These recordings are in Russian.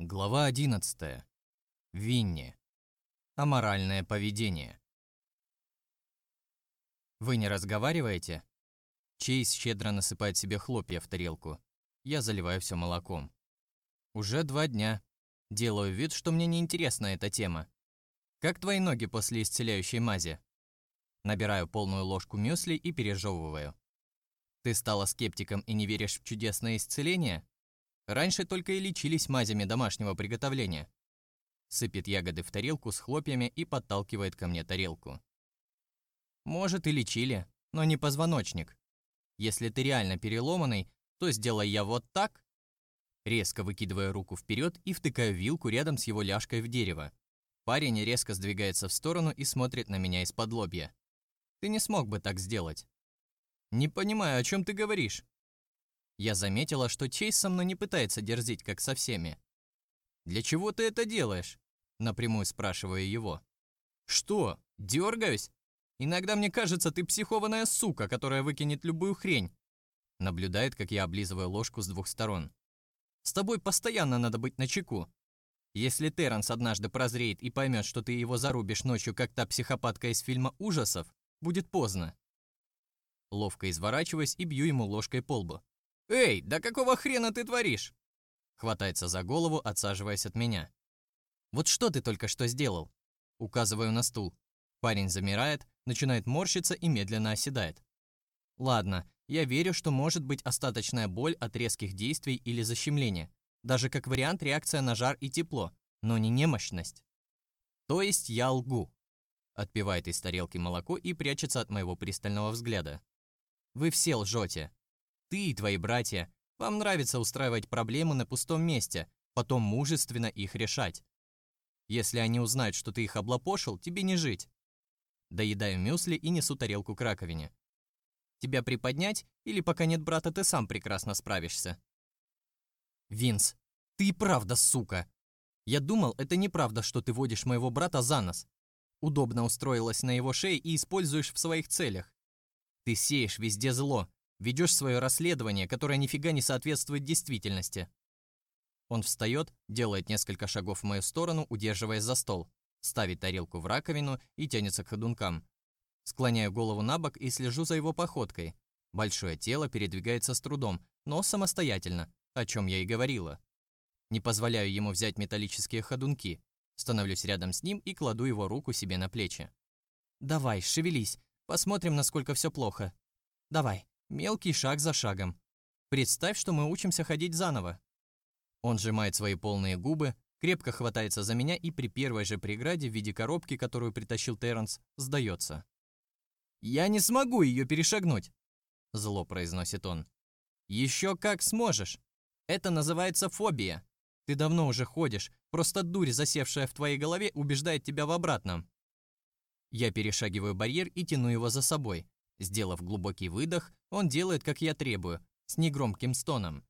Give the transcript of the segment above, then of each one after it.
Глава 11. Винни. Аморальное поведение. Вы не разговариваете? Чейз щедро насыпает себе хлопья в тарелку. Я заливаю все молоком. Уже два дня. Делаю вид, что мне не интересна эта тема. Как твои ноги после исцеляющей мази? Набираю полную ложку мюсли и пережевываю. Ты стала скептиком и не веришь в чудесное исцеление? Раньше только и лечились мазями домашнего приготовления. Сыпет ягоды в тарелку с хлопьями и подталкивает ко мне тарелку. Может и лечили, но не позвоночник. Если ты реально переломанный, то сделай я вот так. Резко выкидываю руку вперед и втыкаю вилку рядом с его ляжкой в дерево. Парень резко сдвигается в сторону и смотрит на меня из-под лобья. Ты не смог бы так сделать. Не понимаю, о чем ты говоришь. Я заметила, что Чейз со мной не пытается дерзить, как со всеми. «Для чего ты это делаешь?» Напрямую спрашиваю его. «Что, дергаюсь? Иногда мне кажется, ты психованная сука, которая выкинет любую хрень». Наблюдает, как я облизываю ложку с двух сторон. «С тобой постоянно надо быть начеку. Если Терренс однажды прозреет и поймет, что ты его зарубишь ночью, как та психопатка из фильма ужасов, будет поздно». Ловко изворачиваясь и бью ему ложкой по лбу. «Эй, да какого хрена ты творишь?» Хватается за голову, отсаживаясь от меня. «Вот что ты только что сделал?» Указываю на стул. Парень замирает, начинает морщиться и медленно оседает. Ладно, я верю, что может быть остаточная боль от резких действий или защемления. Даже как вариант реакция на жар и тепло, но не немощность. То есть я лгу. Отпивает из тарелки молоко и прячется от моего пристального взгляда. Вы все лжете. Ты и твои братья. Вам нравится устраивать проблемы на пустом месте, потом мужественно их решать. Если они узнают, что ты их облапошил, тебе не жить. Доедаю мюсли и несу тарелку к раковине. Тебя приподнять или пока нет брата, ты сам прекрасно справишься? Винс, ты и правда сука. Я думал, это неправда, что ты водишь моего брата за нос. Удобно устроилась на его шее и используешь в своих целях. Ты сеешь везде зло, Ведешь свое расследование, которое нифига не соответствует действительности. Он встает, делает несколько шагов в мою сторону, удерживаясь за стол, ставит тарелку в раковину и тянется к ходункам. Склоняю голову на бок и слежу за его походкой. Большое тело передвигается с трудом, но самостоятельно, о чем я и говорила. Не позволяю ему взять металлические ходунки. Становлюсь рядом с ним и кладу его руку себе на плечи. «Давай, шевелись, посмотрим, насколько все плохо. Давай». Мелкий шаг за шагом. Представь, что мы учимся ходить заново. Он сжимает свои полные губы, крепко хватается за меня и при первой же преграде в виде коробки, которую притащил Терренс, сдается. «Я не смогу ее перешагнуть», – зло произносит он. «Еще как сможешь. Это называется фобия. Ты давно уже ходишь, просто дурь, засевшая в твоей голове, убеждает тебя в обратном». Я перешагиваю барьер и тяну его за собой, Сделав глубокий выдох, он делает, как я требую, с негромким стоном.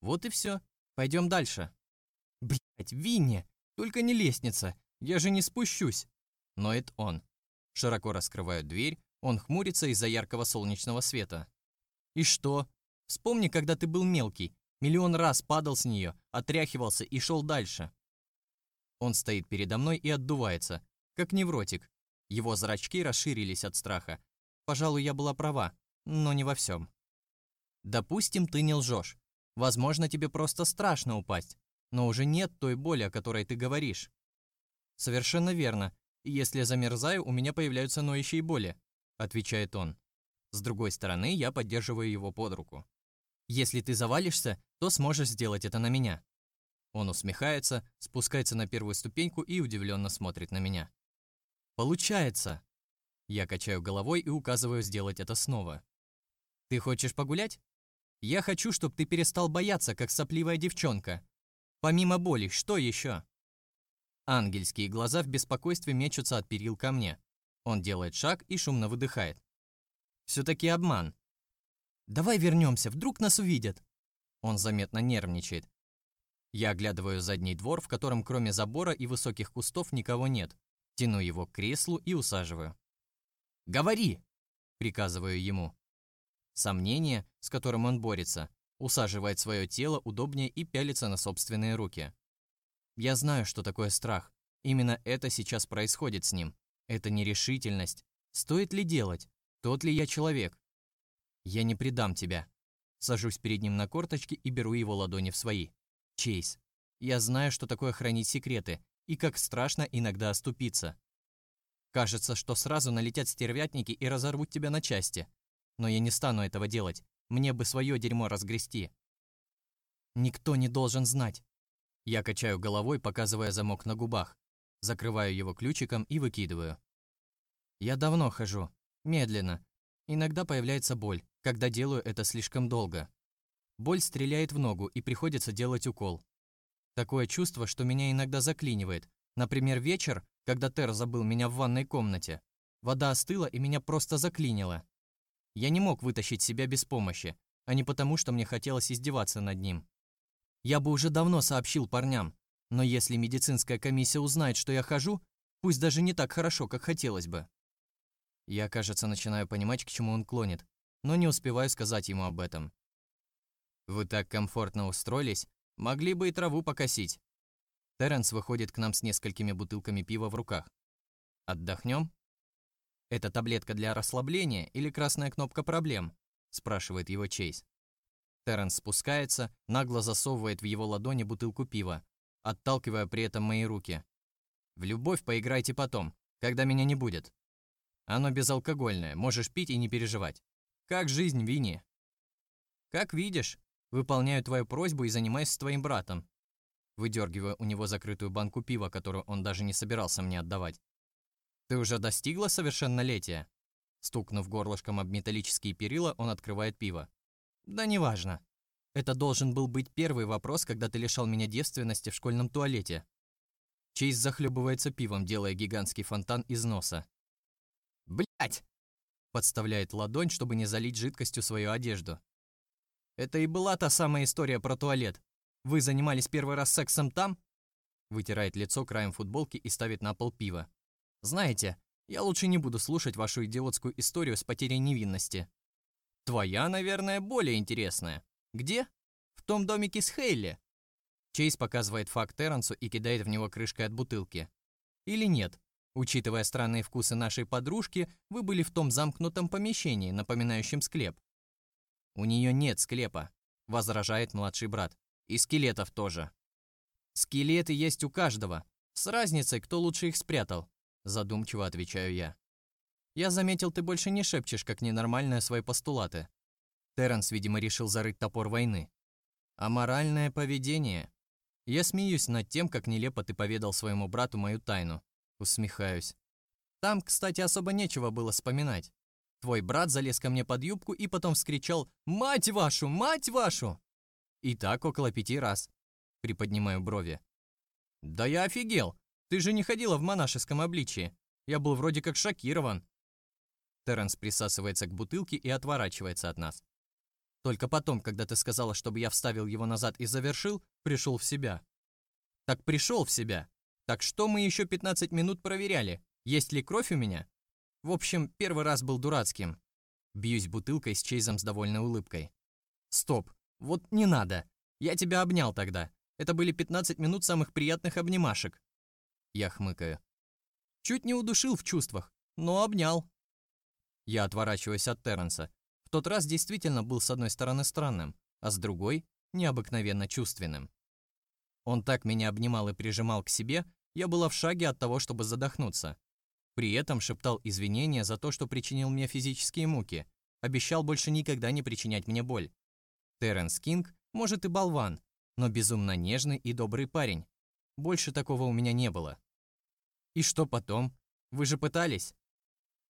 Вот и все. Пойдем дальше. Блять, Винни, только не лестница, я же не спущусь. Но это он. Широко раскрываю дверь, он хмурится из-за яркого солнечного света. И что? Вспомни, когда ты был мелкий, миллион раз падал с нее, отряхивался и шел дальше. Он стоит передо мной и отдувается, как невротик. Его зрачки расширились от страха, Пожалуй, я была права, но не во всем. Допустим, ты не лжешь. Возможно, тебе просто страшно упасть, но уже нет той боли, о которой ты говоришь. Совершенно верно. Если замерзаю, у меня появляются ноющие боли, отвечает он. С другой стороны, я поддерживаю его под руку. Если ты завалишься, то сможешь сделать это на меня. Он усмехается, спускается на первую ступеньку и удивленно смотрит на меня. Получается. Я качаю головой и указываю сделать это снова. Ты хочешь погулять? Я хочу, чтобы ты перестал бояться, как сопливая девчонка. Помимо боли, что еще? Ангельские глаза в беспокойстве мечутся от перил ко мне. Он делает шаг и шумно выдыхает. Все-таки обман. Давай вернемся, вдруг нас увидят. Он заметно нервничает. Я оглядываю задний двор, в котором кроме забора и высоких кустов никого нет. Тяну его к креслу и усаживаю. «Говори!» – приказываю ему. Сомнение, с которым он борется, усаживает свое тело удобнее и пялится на собственные руки. Я знаю, что такое страх. Именно это сейчас происходит с ним. Это нерешительность. Стоит ли делать? Тот ли я человек? Я не предам тебя. Сажусь перед ним на корточки и беру его ладони в свои. Чейз, я знаю, что такое хранить секреты, и как страшно иногда оступиться. Кажется, что сразу налетят стервятники и разорвут тебя на части. Но я не стану этого делать. Мне бы свое дерьмо разгрести. Никто не должен знать. Я качаю головой, показывая замок на губах. Закрываю его ключиком и выкидываю. Я давно хожу. Медленно. Иногда появляется боль, когда делаю это слишком долго. Боль стреляет в ногу и приходится делать укол. Такое чувство, что меня иногда заклинивает. Например, вечер, когда Тер забыл меня в ванной комнате. Вода остыла и меня просто заклинило. Я не мог вытащить себя без помощи, а не потому, что мне хотелось издеваться над ним. Я бы уже давно сообщил парням, но если медицинская комиссия узнает, что я хожу, пусть даже не так хорошо, как хотелось бы. Я, кажется, начинаю понимать, к чему он клонит, но не успеваю сказать ему об этом. Вы так комфортно устроились, могли бы и траву покосить. Терренс выходит к нам с несколькими бутылками пива в руках. Отдохнем? Это таблетка для расслабления или красная кнопка проблем? спрашивает его Чейз. Терренс спускается, нагло засовывает в его ладони бутылку пива, отталкивая при этом мои руки. В любовь поиграйте потом, когда меня не будет. Оно безалкогольное, можешь пить и не переживать. Как жизнь, Винни? Как видишь, выполняю твою просьбу и занимаюсь с твоим братом. Выдергиваю у него закрытую банку пива, которую он даже не собирался мне отдавать. Ты уже достигла совершеннолетия? Стукнув горлышком об металлические перила, он открывает пиво. Да неважно. Это должен был быть первый вопрос, когда ты лишал меня девственности в школьном туалете. Чейз захлебывается пивом, делая гигантский фонтан из носа. Блять! Подставляет ладонь, чтобы не залить жидкостью свою одежду. Это и была та самая история про туалет. Вы занимались первый раз сексом там? Вытирает лицо краем футболки и ставит на пол пиво. Знаете, я лучше не буду слушать вашу идиотскую историю с потерей невинности. Твоя, наверное, более интересная. Где? В том домике с Хейли. Чейз показывает факт Терренсу и кидает в него крышкой от бутылки. Или нет? Учитывая странные вкусы нашей подружки, вы были в том замкнутом помещении, напоминающем склеп. У нее нет склепа, возражает младший брат. И скелетов тоже. Скелеты есть у каждого, с разницей, кто лучше их спрятал, задумчиво отвечаю я. Я заметил, ты больше не шепчешь, как ненормальные свои постулаты. Терренс, видимо, решил зарыть топор войны. А моральное поведение? Я смеюсь над тем, как нелепо ты поведал своему брату мою тайну. Усмехаюсь. Там, кстати, особо нечего было вспоминать. Твой брат залез ко мне под юбку и потом вскричал «Мать вашу! Мать вашу!» И так около пяти раз. Приподнимаю брови. Да я офигел! Ты же не ходила в монашеском обличии. Я был вроде как шокирован. Терренс присасывается к бутылке и отворачивается от нас. Только потом, когда ты сказала, чтобы я вставил его назад и завершил, пришел в себя. Так пришел в себя. Так что мы еще 15 минут проверяли, есть ли кровь у меня? В общем, первый раз был дурацким. Бьюсь бутылкой с Чейзом с довольной улыбкой. Стоп, вот не надо. Я тебя обнял тогда. Это были 15 минут самых приятных обнимашек. Я хмыкаю. Чуть не удушил в чувствах, но обнял. Я отворачиваюсь от Терренса. В тот раз действительно был с одной стороны странным, а с другой необыкновенно чувственным. Он так меня обнимал и прижимал к себе, я была в шаге от того, чтобы задохнуться. При этом шептал извинения за то, что причинил мне физические муки, обещал больше никогда не причинять мне боль. Терренс Кинг, может и болван, но безумно нежный и добрый парень. Больше такого у меня не было. И что потом? Вы же пытались?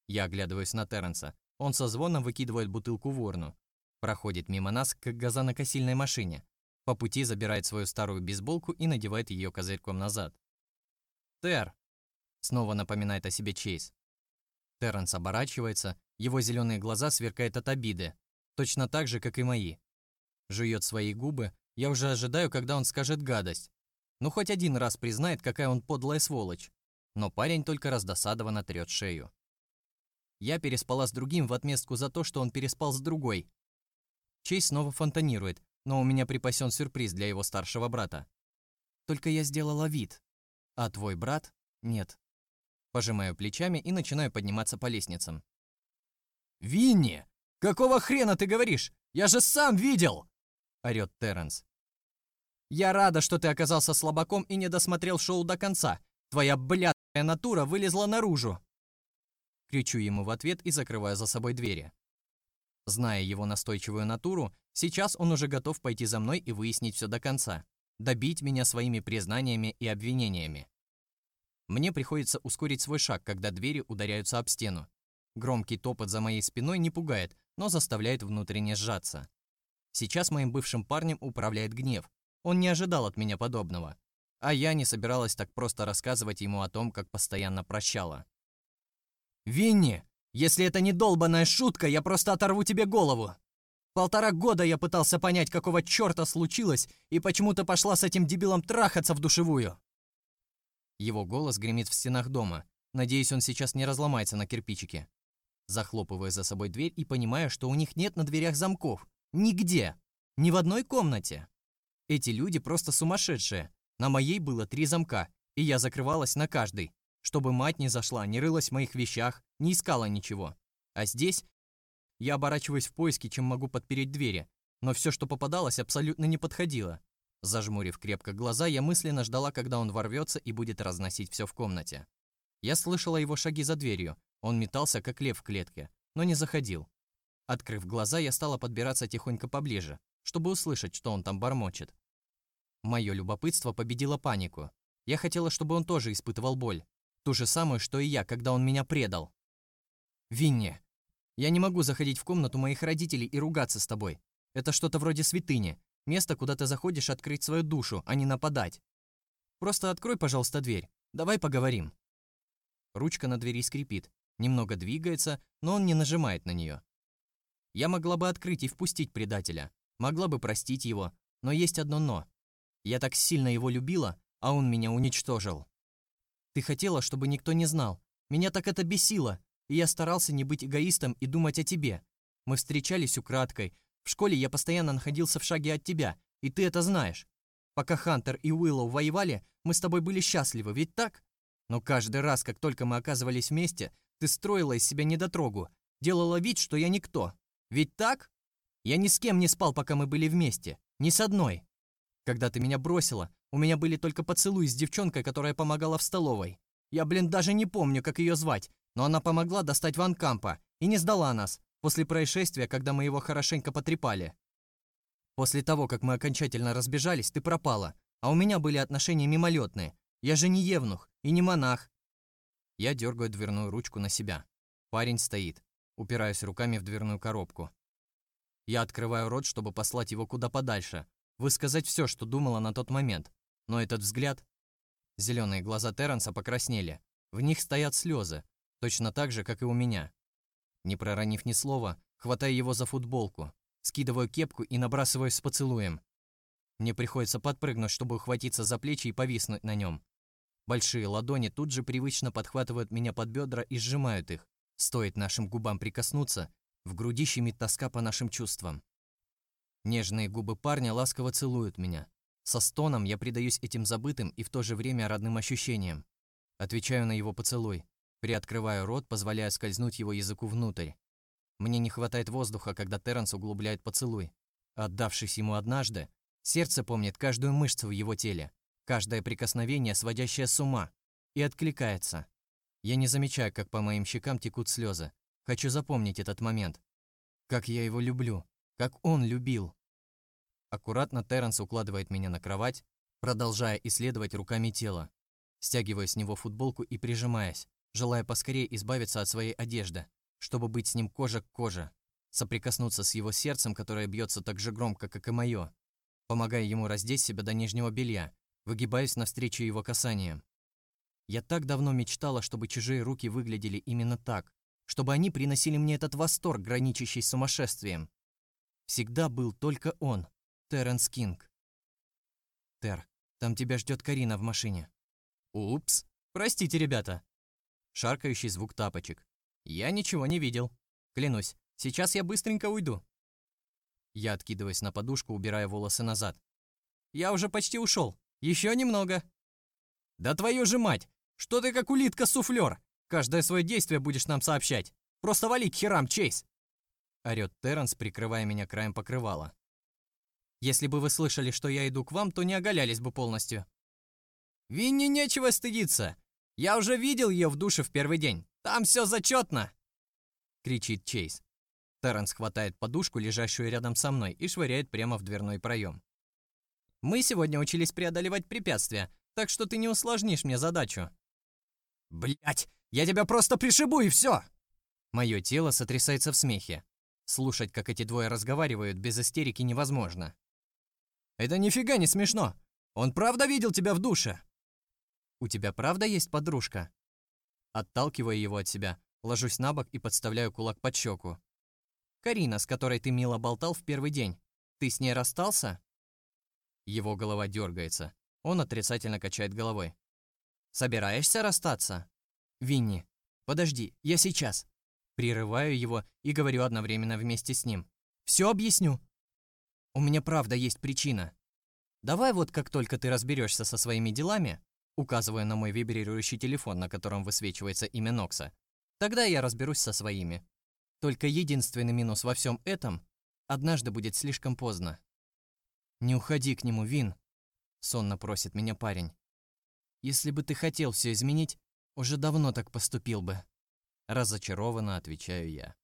Я оглядываюсь на Терренса. Он со звоном выкидывает бутылку в урну. Проходит мимо нас, как газонокосильной машине. По пути забирает свою старую бейсболку и надевает ее козырьком назад. «Тер!» Снова напоминает о себе Чейз. Терренс оборачивается, его зеленые глаза сверкают от обиды, точно так же, как и мои жует свои губы, я уже ожидаю, когда он скажет гадость. Ну, хоть один раз признает, какая он подлая сволочь. Но парень только раздосадованно трет шею. Я переспала с другим в отместку за то, что он переспал с другой. Чейз снова фонтанирует, но у меня припасен сюрприз для его старшего брата. Только я сделала вид. А твой брат? Нет. Пожимаю плечами и начинаю подниматься по лестницам. «Винни! Какого хрена ты говоришь? Я же сам видел!» — орёт Терренс. «Я рада, что ты оказался слабаком и не досмотрел шоу до конца. Твоя блядская натура вылезла наружу!» Кричу ему в ответ и закрываю за собой двери. Зная его настойчивую натуру, сейчас он уже готов пойти за мной и выяснить все до конца, добить меня своими признаниями и обвинениями. Мне приходится ускорить свой шаг, когда двери ударяются об стену. Громкий топот за моей спиной не пугает, но заставляет внутренне сжаться. Сейчас моим бывшим парнем управляет гнев. Он не ожидал от меня подобного. А я не собиралась так просто рассказывать ему о том, как постоянно прощала. «Винни, если это не долбаная шутка, я просто оторву тебе голову!» Полтора года я пытался понять, какого черта случилось, и почему ты пошла с этим дебилом трахаться в душевую. Его голос гремит в стенах дома. Надеюсь, он сейчас не разломается на кирпичике. Захлопывая за собой дверь и понимая, что у них нет на дверях замков. Нигде. Ни в одной комнате. Эти люди просто сумасшедшие. На моей было три замка, и я закрывалась на каждый, чтобы мать не зашла, не рылась в моих вещах, не искала ничего. А здесь я оборачиваюсь в поиске, чем могу подпереть двери, но все, что попадалось, абсолютно не подходило. Зажмурив крепко глаза, я мысленно ждала, когда он ворвется и будет разносить все в комнате. Я слышала его шаги за дверью. Он метался, как лев в клетке, но не заходил. Открыв глаза, я стала подбираться тихонько поближе, чтобы услышать, что он там бормочет. Мое любопытство победило панику. Я хотела, чтобы он тоже испытывал боль. Ту же самую, что и я, когда он меня предал. «Винни, я не могу заходить в комнату моих родителей и ругаться с тобой. Это что-то вроде святыни. Место, куда ты заходишь открыть свою душу, а не нападать. Просто открой, пожалуйста, дверь. Давай поговорим. Ручка на двери скрипит, немного двигается, но он не нажимает на нее. Я могла бы открыть и впустить предателя, могла бы простить его, но есть одно «но». Я так сильно его любила, а он меня уничтожил. Ты хотела, чтобы никто не знал. Меня так это бесило, и я старался не быть эгоистом и думать о тебе. Мы встречались украдкой, в школе я постоянно находился в шаге от тебя, и ты это знаешь. Пока Хантер и Уиллоу воевали, мы с тобой были счастливы, ведь так? Но каждый раз, как только мы оказывались вместе, ты строила из себя недотрогу, делала вид, что я никто. Ведь так? Я ни с кем не спал, пока мы были вместе. Ни с одной. Когда ты меня бросила, у меня были только поцелуи с девчонкой, которая помогала в столовой. Я, блин, даже не помню, как ее звать, но она помогла достать Ван Кампа и не сдала нас, после происшествия, когда мы его хорошенько потрепали. После того, как мы окончательно разбежались, ты пропала, а у меня были отношения мимолетные. Я же не евнух и не монах. Я дергаю дверную ручку на себя. Парень стоит, упираясь руками в дверную коробку. Я открываю рот, чтобы послать его куда подальше, высказать все, что думала на тот момент. Но этот взгляд... Зеленые глаза Терренса покраснели. В них стоят слезы, точно так же, как и у меня. Не проронив ни слова, хватаю его за футболку, скидываю кепку и набрасываюсь с поцелуем. Мне приходится подпрыгнуть, чтобы ухватиться за плечи и повиснуть на нем. Большие ладони тут же привычно подхватывают меня под бедра и сжимают их. Стоит нашим губам прикоснуться, в груди щемит тоска по нашим чувствам. Нежные губы парня ласково целуют меня. Со стоном я предаюсь этим забытым и в то же время родным ощущениям. Отвечаю на его поцелуй. Приоткрываю рот, позволяя скользнуть его языку внутрь. Мне не хватает воздуха, когда Терренс углубляет поцелуй. Отдавшись ему однажды, сердце помнит каждую мышцу в его теле, каждое прикосновение, сводящее с ума, и откликается. Я не замечаю, как по моим щекам текут слезы. Хочу запомнить этот момент. Как я его люблю, как он любил. Аккуратно Терренс укладывает меня на кровать, продолжая исследовать руками тело. Стягивая с него футболку и прижимаясь желая поскорее избавиться от своей одежды, чтобы быть с ним кожа к коже, соприкоснуться с его сердцем, которое бьется так же громко, как и мое, помогая ему раздеть себя до нижнего белья, выгибаясь навстречу его касаниям. Я так давно мечтала, чтобы чужие руки выглядели именно так, чтобы они приносили мне этот восторг, граничащий с сумасшествием. Всегда был только он, Терренс Кинг. Тер, там тебя ждет Карина в машине. Упс, простите, ребята, шаркающий звук тапочек. Я ничего не видел. Клянусь, сейчас я быстренько уйду. Я откидываюсь на подушку, убирая волосы назад. Я уже почти ушел. Еще немного. Да твою же мать! Что ты как улитка-суфлер? Каждое свое действие будешь нам сообщать. Просто вали к херам, Чейз!» Орёт Терренс, прикрывая меня краем покрывала. «Если бы вы слышали, что я иду к вам, то не оголялись бы полностью». «Винни нечего стыдиться. Я уже видел ее в душе в первый день. Там все зачетно!» кричит Чейз. Терренс хватает подушку, лежащую рядом со мной, и швыряет прямо в дверной проем. «Мы сегодня учились преодолевать препятствия, так что ты не усложнишь мне задачу». «Блядь, я тебя просто пришибу и все!» Мое тело сотрясается в смехе. Слушать, как эти двое разговаривают, без истерики невозможно. «Это нифига не смешно! Он правда видел тебя в душе?» «У тебя правда есть подружка?» Отталкиваю его от себя, ложусь на бок и подставляю кулак под щеку. «Карина, с которой ты мило болтал в первый день. Ты с ней расстался?» Его голова дергается. Он отрицательно качает головой. «Собираешься расстаться?» «Винни, подожди, я сейчас». Прерываю его и говорю одновременно вместе с ним. «Все объясню». «У меня правда есть причина. Давай вот как только ты разберешься со своими делами, указывая на мой вибрирующий телефон, на котором высвечивается имя Нокса, тогда я разберусь со своими. Только единственный минус во всем этом – однажды будет слишком поздно. «Не уходи к нему, Вин», – сонно просит меня парень. «Если бы ты хотел все изменить, уже давно так поступил бы». Разочарованно отвечаю я.